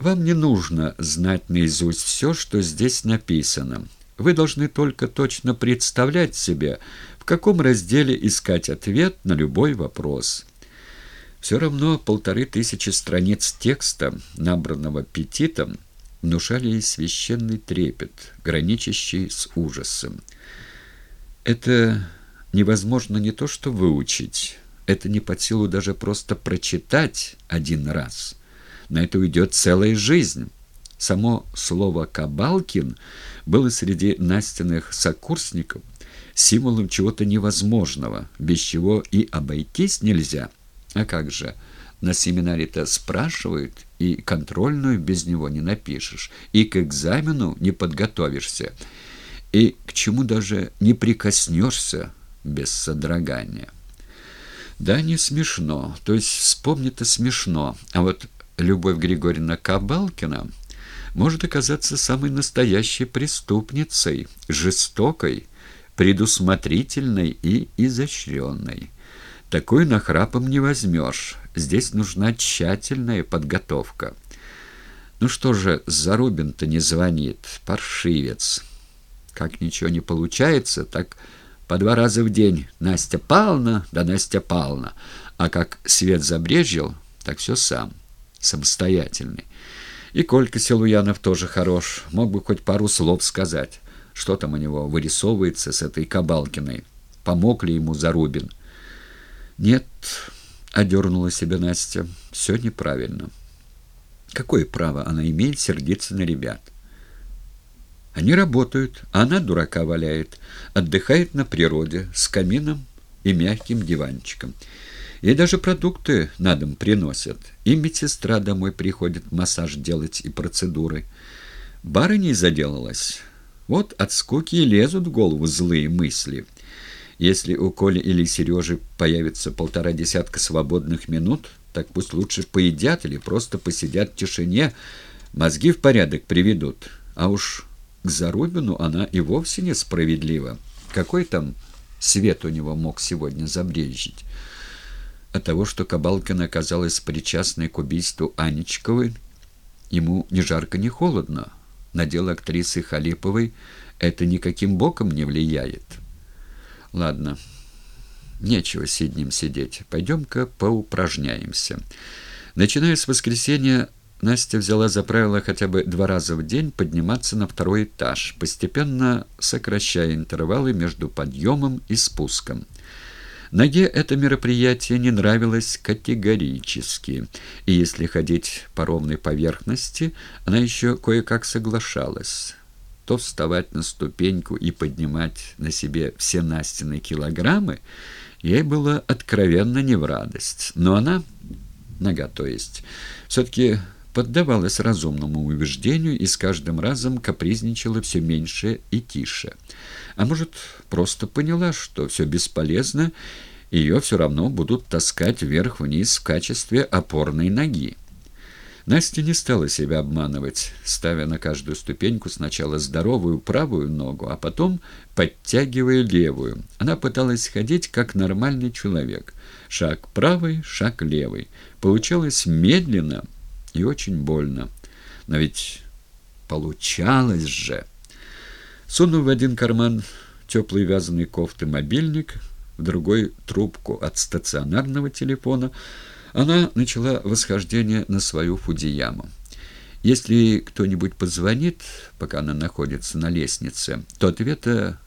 Вам не нужно знать наизусть все, что здесь написано. Вы должны только точно представлять себе, в каком разделе искать ответ на любой вопрос. Все равно полторы тысячи страниц текста, набранного петитом, внушали ей священный трепет, граничащий с ужасом. Это невозможно не то что выучить, это не под силу даже просто прочитать один раз. На это уйдет целая жизнь. Само слово «кабалкин» было среди Настиных сокурсников символом чего-то невозможного, без чего и обойтись нельзя. А как же, на семинаре-то спрашивают, и контрольную без него не напишешь, и к экзамену не подготовишься, и к чему даже не прикоснешься без содрогания. Да, не смешно, то есть вспомнить-то смешно, а вот Любовь Григорьевна Кабалкина может оказаться самой настоящей преступницей, жестокой, предусмотрительной и изощренной. Такой нахрапом не возьмешь. Здесь нужна тщательная подготовка. Ну что же, Зарубин-то не звонит, паршивец. Как ничего не получается, так по два раза в день Настя Павловна да Настя Павловна. А как свет забрежил, так все сам, самостоятельный. И Колька Силуянов тоже хорош, мог бы хоть пару слов сказать. Что там у него вырисовывается с этой Кабалкиной? Помог ли ему Зарубин? Нет, одернула себя Настя, все неправильно. Какое право она имеет сердиться на ребят? Они работают, а она дурака валяет, отдыхает на природе, с камином и мягким диванчиком. Ей даже продукты на дом приносят. И медсестра домой приходит массаж делать и процедуры. Барыней заделалась. Вот от скуки и лезут в голову злые мысли. Если у Коли или Сережи появится полтора десятка свободных минут, так пусть лучше поедят или просто посидят в тишине, мозги в порядок приведут. А уж к Зарубину она и вовсе несправедлива. Какой там свет у него мог сегодня забрежить? От того, что Кабалкина оказалась причастной к убийству Анечковой, ему ни жарко, ни холодно на дело актрисы Халиповой это никаким боком не влияет. Ладно, нечего сиднем сидеть. Пойдем-ка поупражняемся. Начиная с воскресенья, Настя взяла за правило хотя бы два раза в день подниматься на второй этаж, постепенно сокращая интервалы между подъемом и спуском. Ноге это мероприятие не нравилось категорически, и если ходить по ровной поверхности, она еще кое-как соглашалась. То вставать на ступеньку и поднимать на себе все Настины килограммы ей было откровенно не в радость. Но она, нога то есть, все-таки поддавалась разумному убеждению и с каждым разом капризничала все меньше и тише. А может, просто поняла, что все бесполезно, ее все равно будут таскать вверх-вниз в качестве опорной ноги. Настя не стала себя обманывать, ставя на каждую ступеньку сначала здоровую правую ногу, а потом подтягивая левую. Она пыталась ходить как нормальный человек. Шаг правый, шаг левый. Получалось медленно и очень больно. Но ведь получалось же. Сунув в один карман теплый вязаный кофты мобильник, в другой трубку от стационарного телефона, она начала восхождение на свою Фудияму. Если кто-нибудь позвонит, пока она находится на лестнице, то ответа